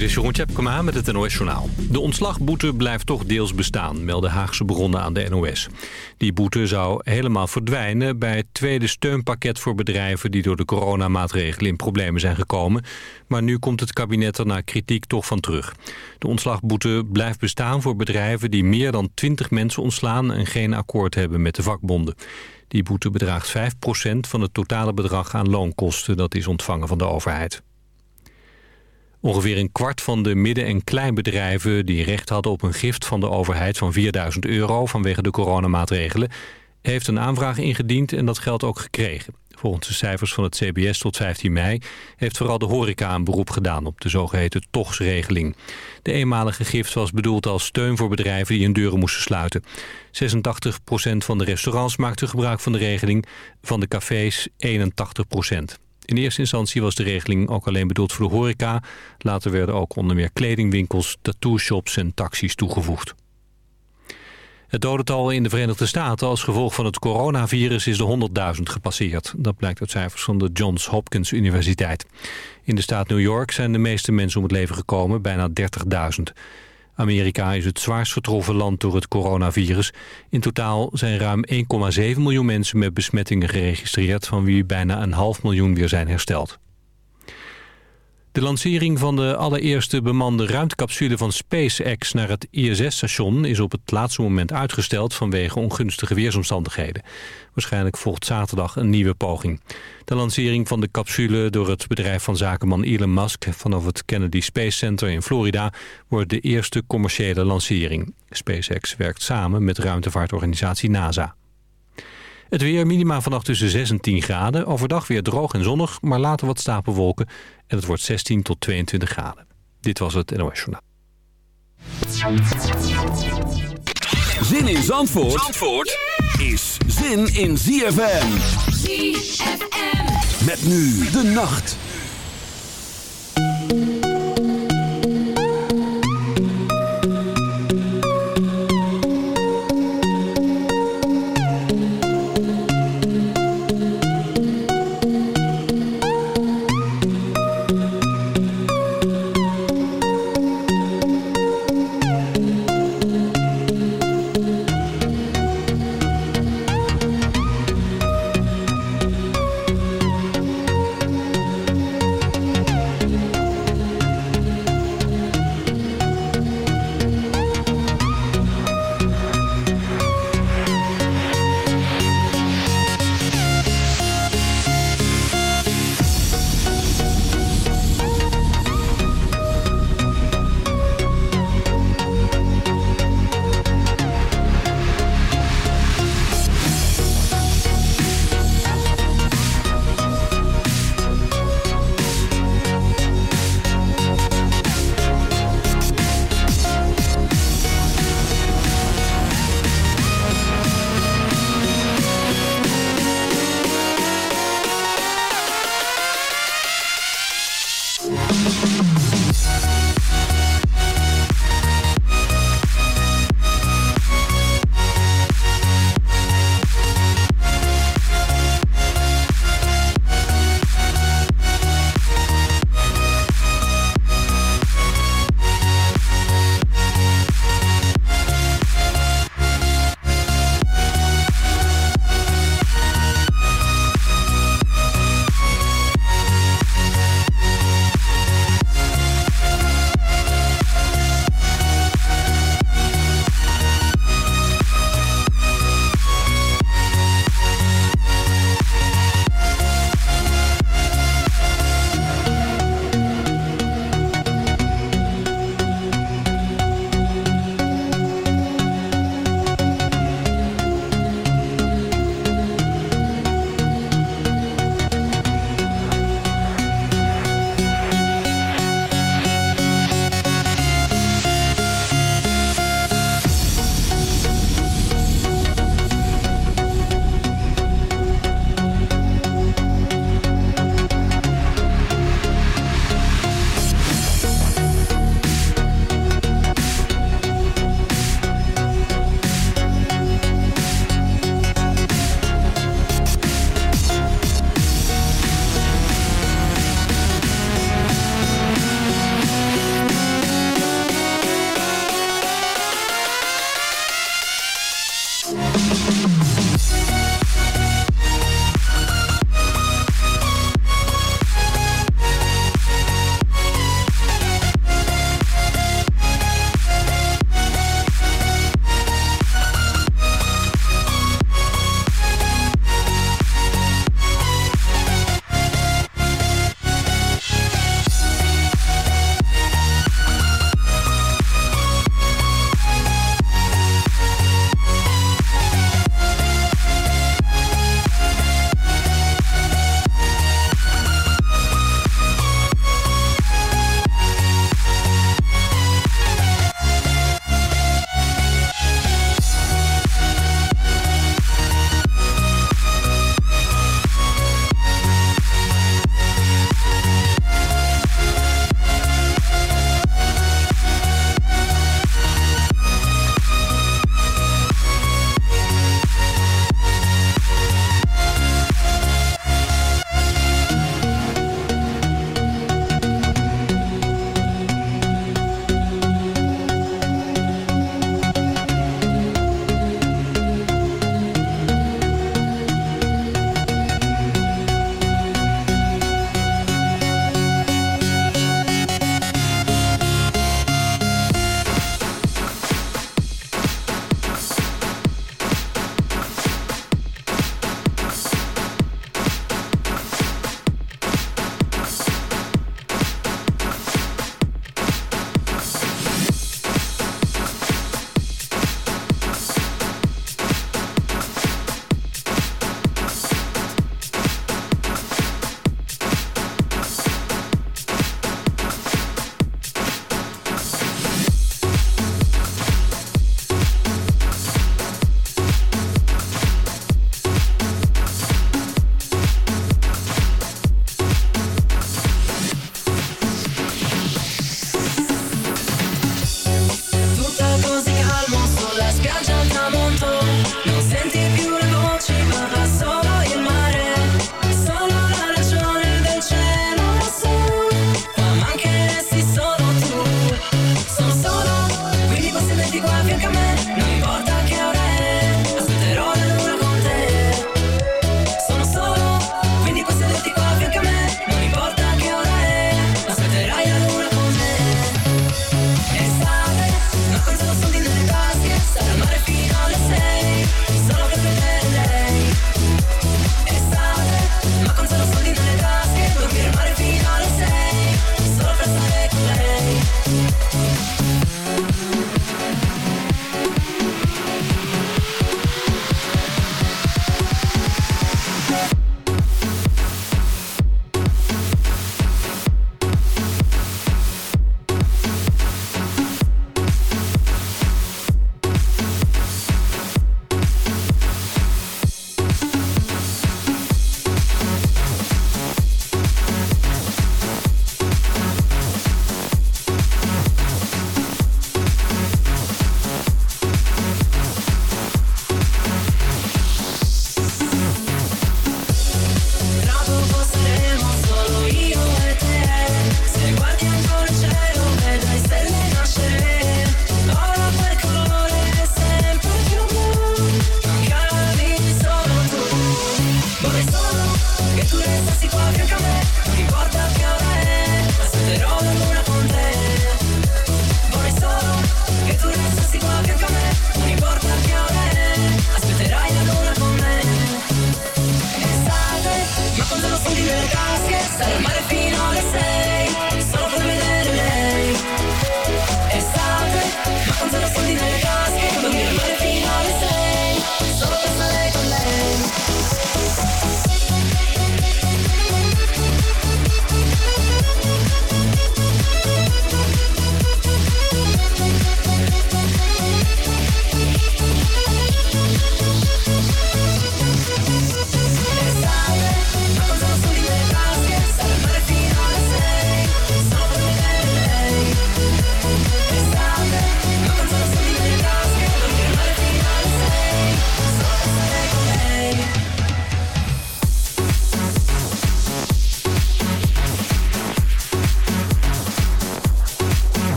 dit is Jeroen Tjepkema met het NOS Journaal. De ontslagboete blijft toch deels bestaan, melden Haagse bronnen aan de NOS. Die boete zou helemaal verdwijnen bij het tweede steunpakket voor bedrijven... die door de coronamaatregelen in problemen zijn gekomen. Maar nu komt het kabinet er na kritiek toch van terug. De ontslagboete blijft bestaan voor bedrijven die meer dan 20 mensen ontslaan... en geen akkoord hebben met de vakbonden. Die boete bedraagt 5% van het totale bedrag aan loonkosten... dat is ontvangen van de overheid. Ongeveer een kwart van de midden- en kleinbedrijven die recht hadden op een gift van de overheid van 4000 euro vanwege de coronamaatregelen, heeft een aanvraag ingediend en dat geld ook gekregen. Volgens de cijfers van het CBS tot 15 mei heeft vooral de horeca een beroep gedaan op de zogeheten togsregeling. De eenmalige gift was bedoeld als steun voor bedrijven die hun deuren moesten sluiten. 86% van de restaurants maakte gebruik van de regeling, van de cafés 81%. In eerste instantie was de regeling ook alleen bedoeld voor de horeca. Later werden ook onder meer kledingwinkels, tattoo-shops en taxis toegevoegd. Het dodental in de Verenigde Staten als gevolg van het coronavirus is de 100.000 gepasseerd. Dat blijkt uit cijfers van de Johns Hopkins Universiteit. In de staat New York zijn de meeste mensen om het leven gekomen, bijna 30.000. Amerika is het zwaarst getroffen land door het coronavirus. In totaal zijn ruim 1,7 miljoen mensen met besmettingen geregistreerd... van wie bijna een half miljoen weer zijn hersteld. De lancering van de allereerste bemande ruimtecapsule van SpaceX naar het ISS-station is op het laatste moment uitgesteld vanwege ongunstige weersomstandigheden. Waarschijnlijk volgt zaterdag een nieuwe poging. De lancering van de capsule door het bedrijf van zakenman Elon Musk vanaf het Kennedy Space Center in Florida wordt de eerste commerciële lancering. SpaceX werkt samen met ruimtevaartorganisatie NASA. Het weer minima vannacht tussen 6 en 10 graden. Overdag weer droog en zonnig, maar later wat stapelwolken. En het wordt 16 tot 22 graden. Dit was het NOS Journaal. Zin in Zandvoort, Zandvoort is zin in ZFM. ZFM. Met nu de nacht.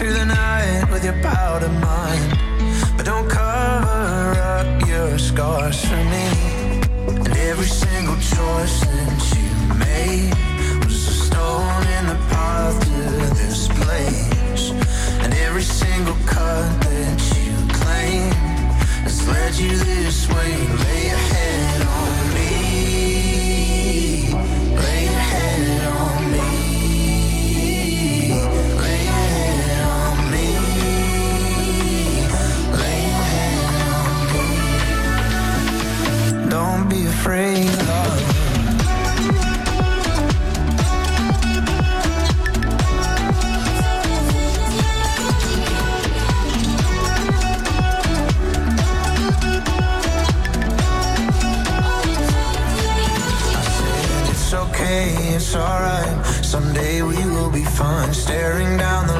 through the night with your powder mind. But don't cover up your scars for me. And every single choice that you made was a stone in the path to this place. And every single cut that you claim has led you this way. afraid of it's alright. Someday we will be fine. Staring down the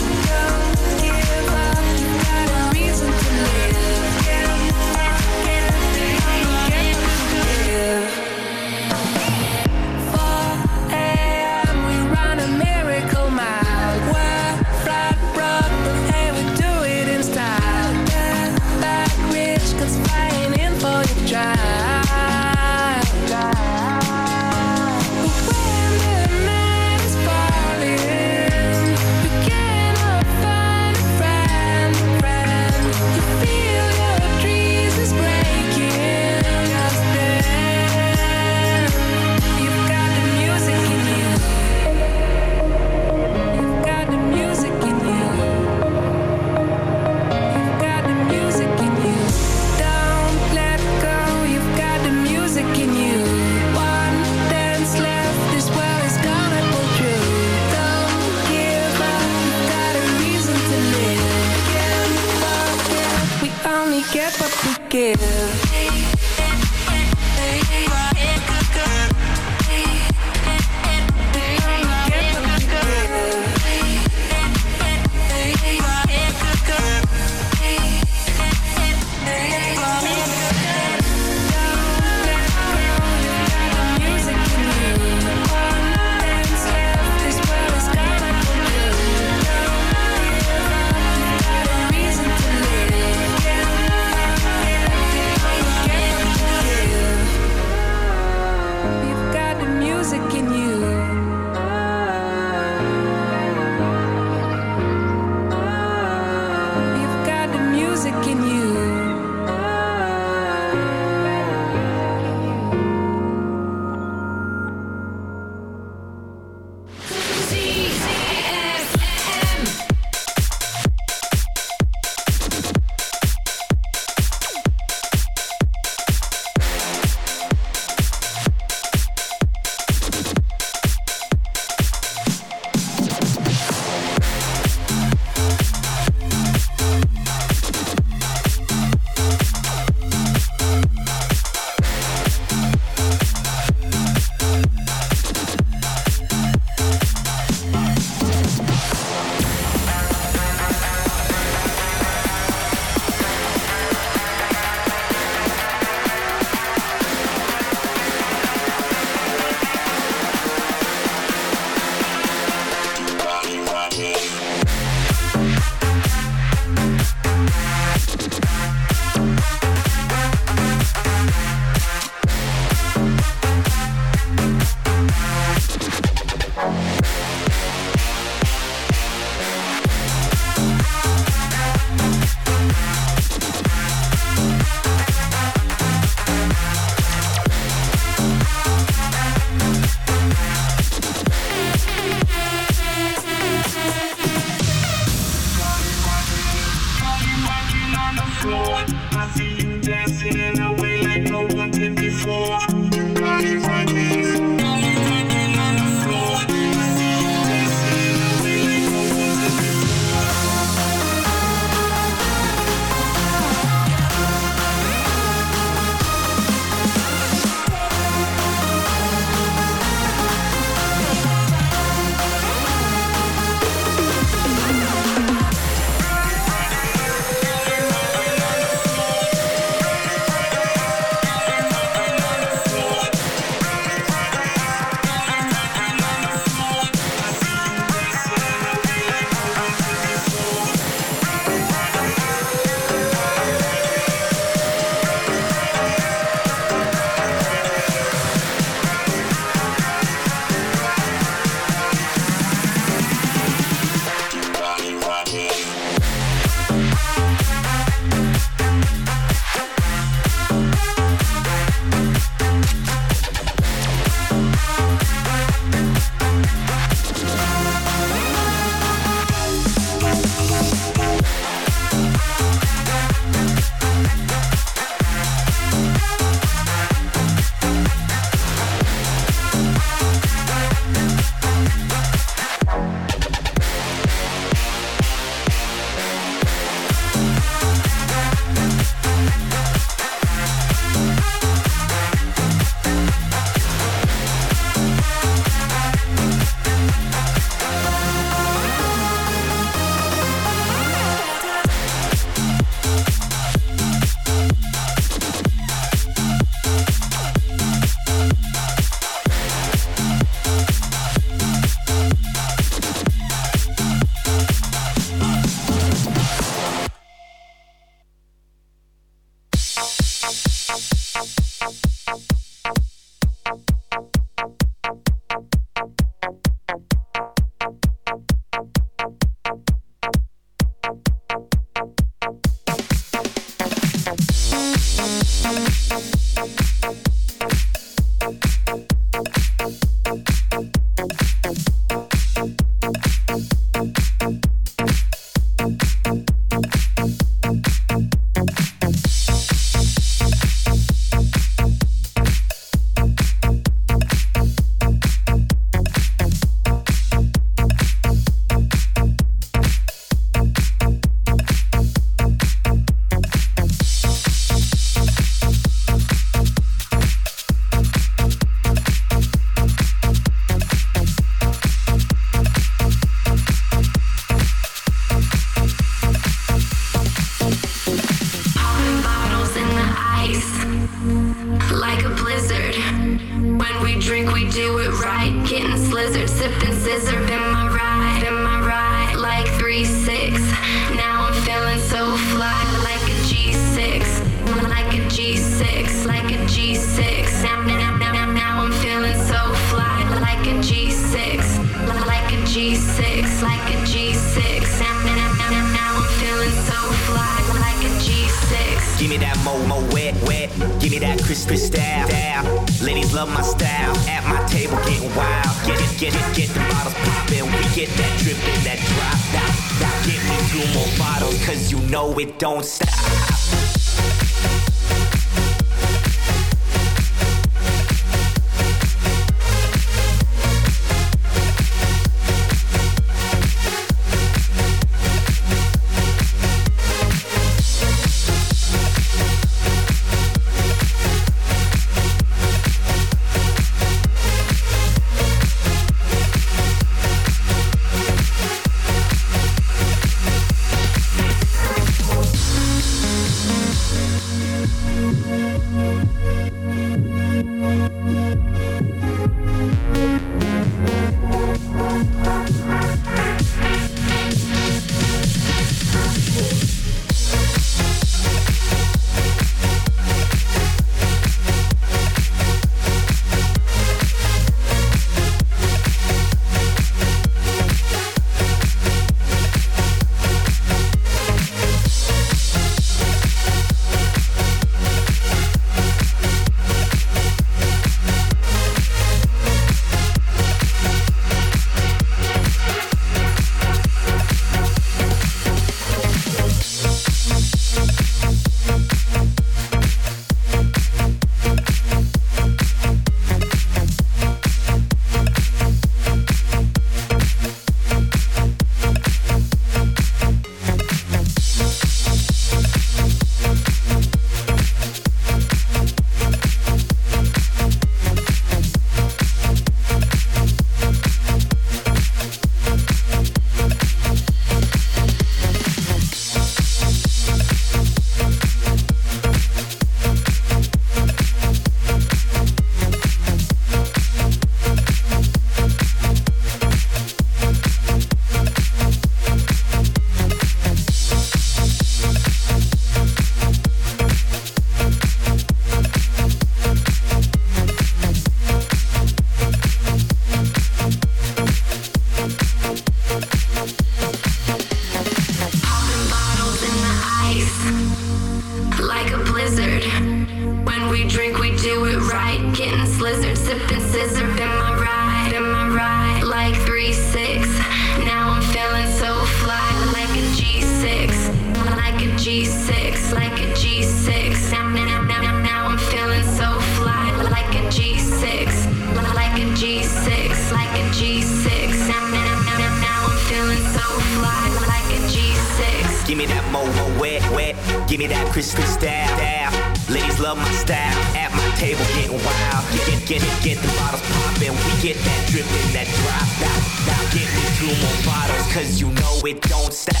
Give me that mo mo wet wet. Give me that crispy style. style. Ladies love my style. At my table getting wild. Get get get get the bottles poppin'. We get that drippin', that drop. Now now get me two more bottles, cause you know it don't stop.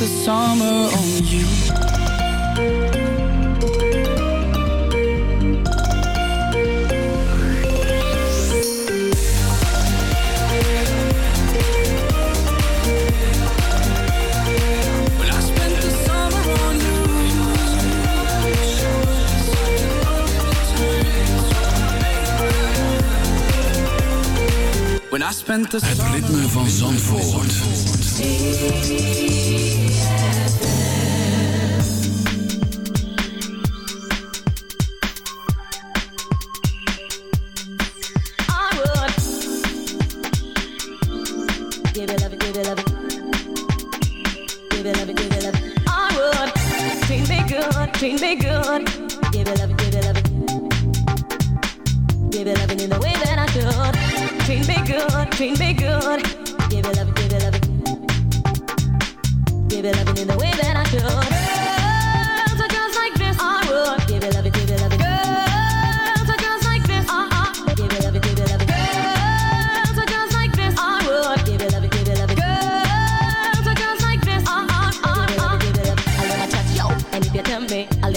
the summer on you. Het ritme van Zandvoort.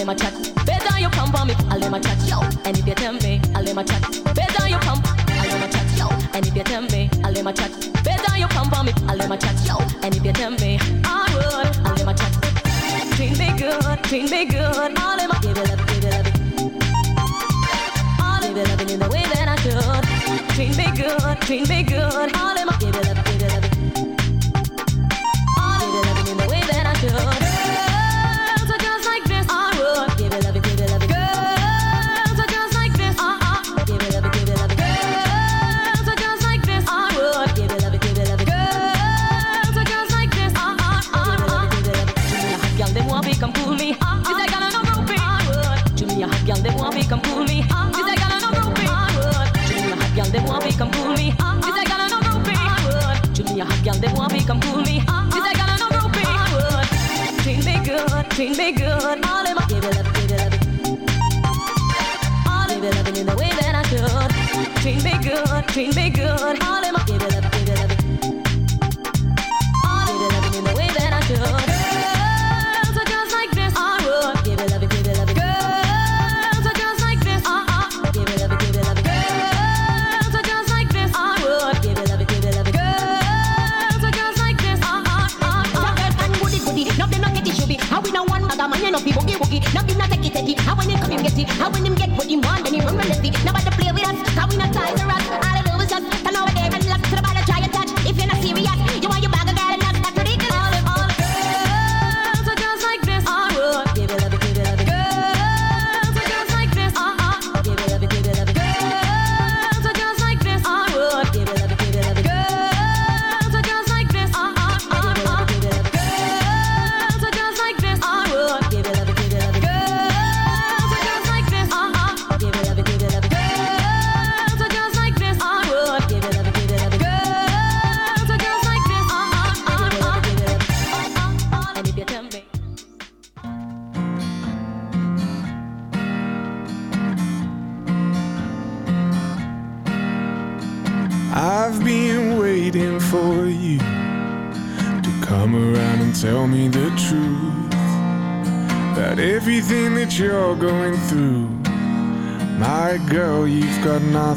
Let my chat. Better you come for me. I'll let my chat, yo. And if you tell me, I'll let my chat. Better you come. I'll let my chat, yo. And if you me, I'll let my chat. Better you for me. I'll let my chat, yo. And if you tell me, I would, I'll let my chat. Treat me good, treat me good. I'll let my Girls are just like this. I would. Girls are just like this. Uh uh. Girls are just like this. I would. Girls are just like this. Uh uh uh uh. How when him get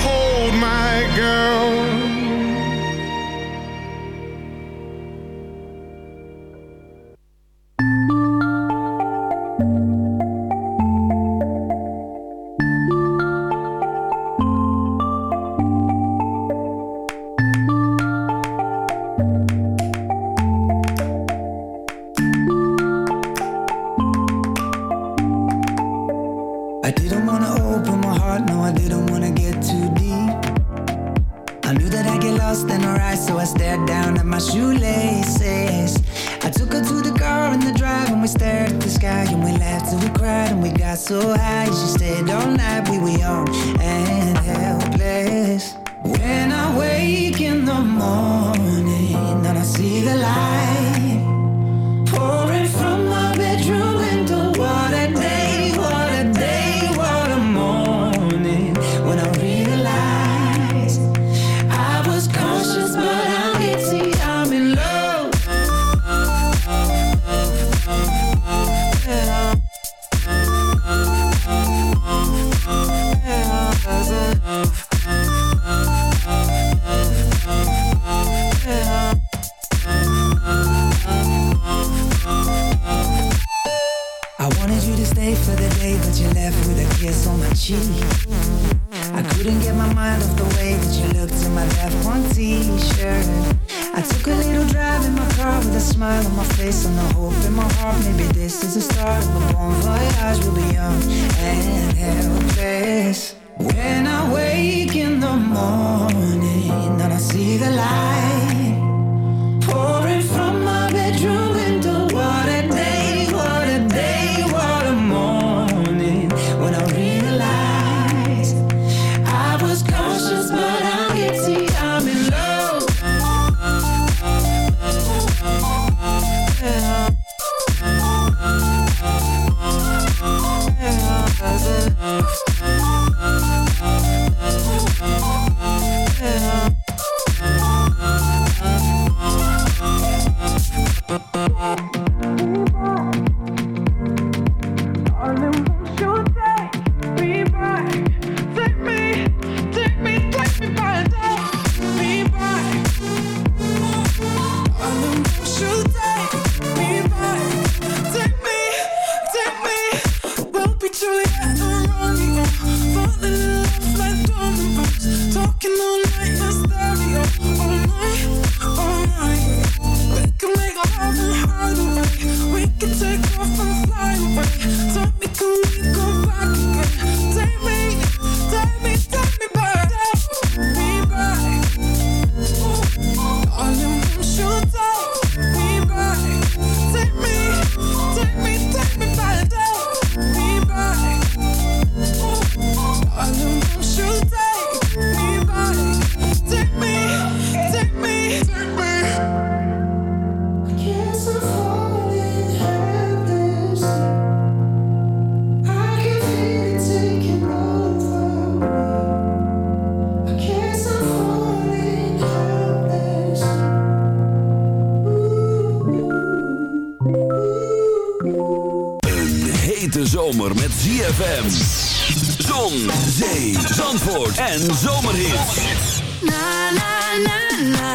hold my girl. en zomerhits. Na, na, na, na.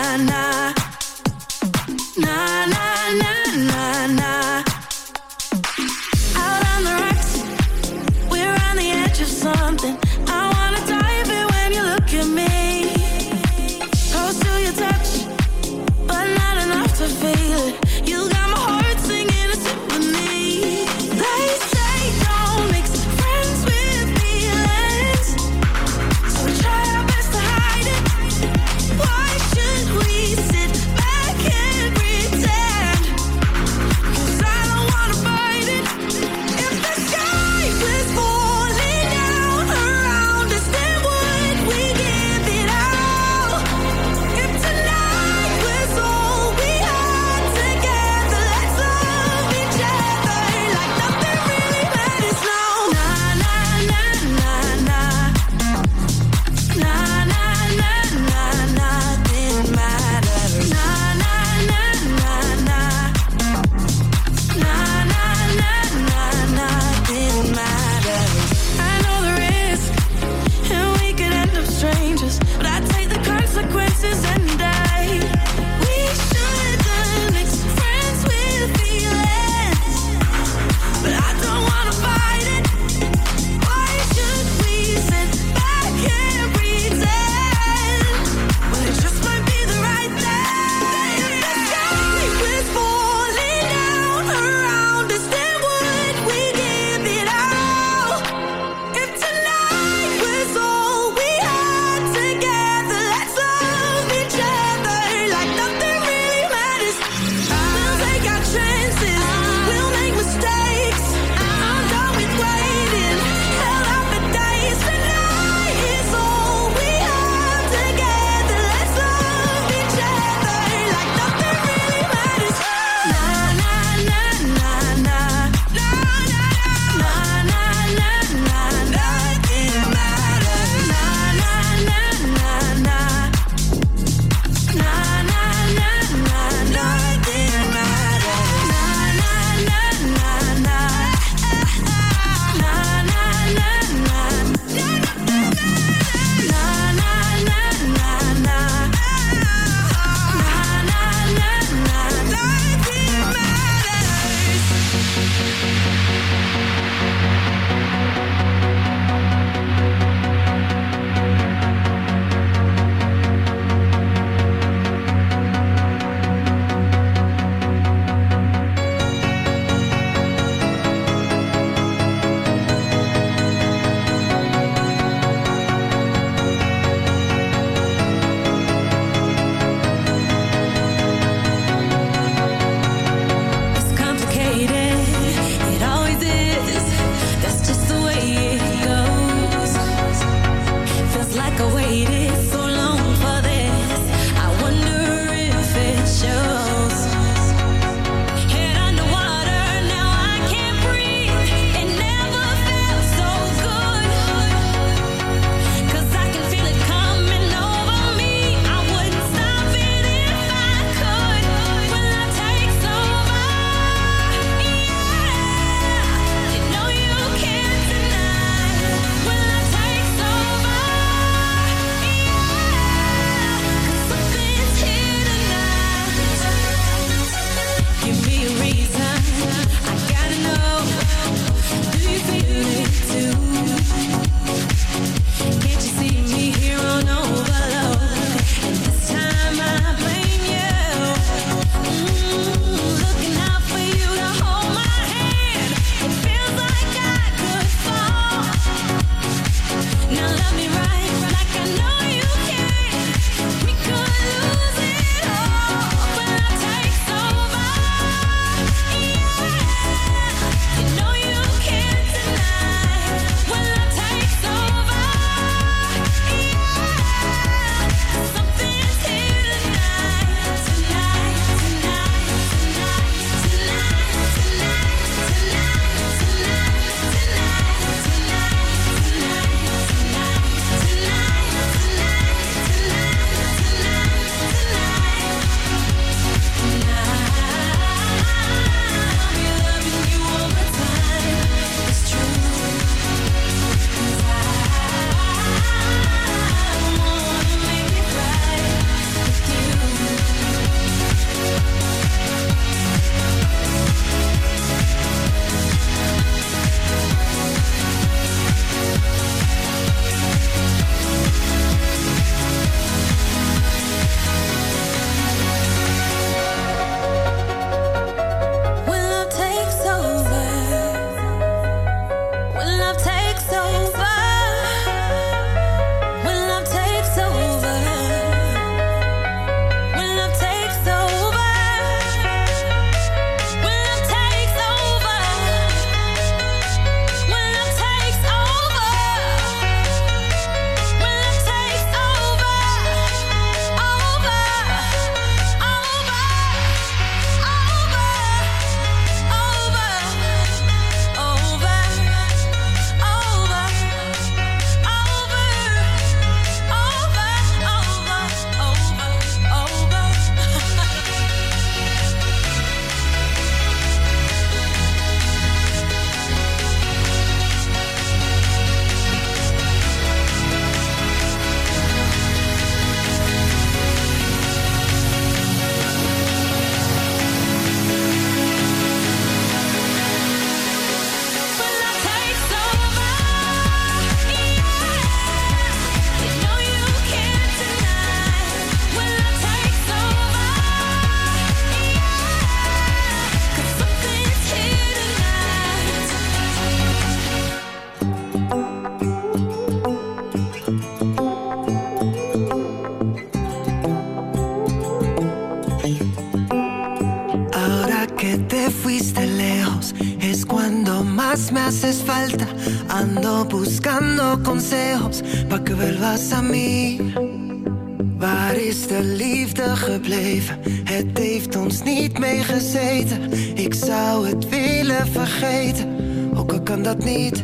Vergeten, ook al kan dat niet.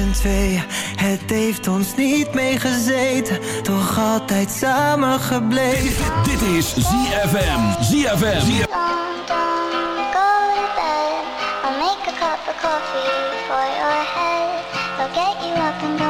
z'n tweeën. Het heeft ons niet meegezeten, toch altijd samen gebleven. Dit is ZFM. ZFM. Don't, don't go to bed. I'll make a cup of coffee for your head. I'll get you up and going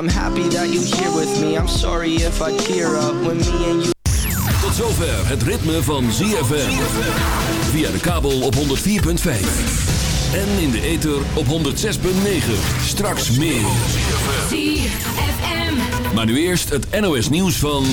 I'm happy that you here with me. I'm sorry if I tear up when me and you. Tot zover het ritme van ZFM. Via de kabel op 104.5. En in de ether op 106.9. Straks meer. ZFM. Maar nu eerst het NOS nieuws van...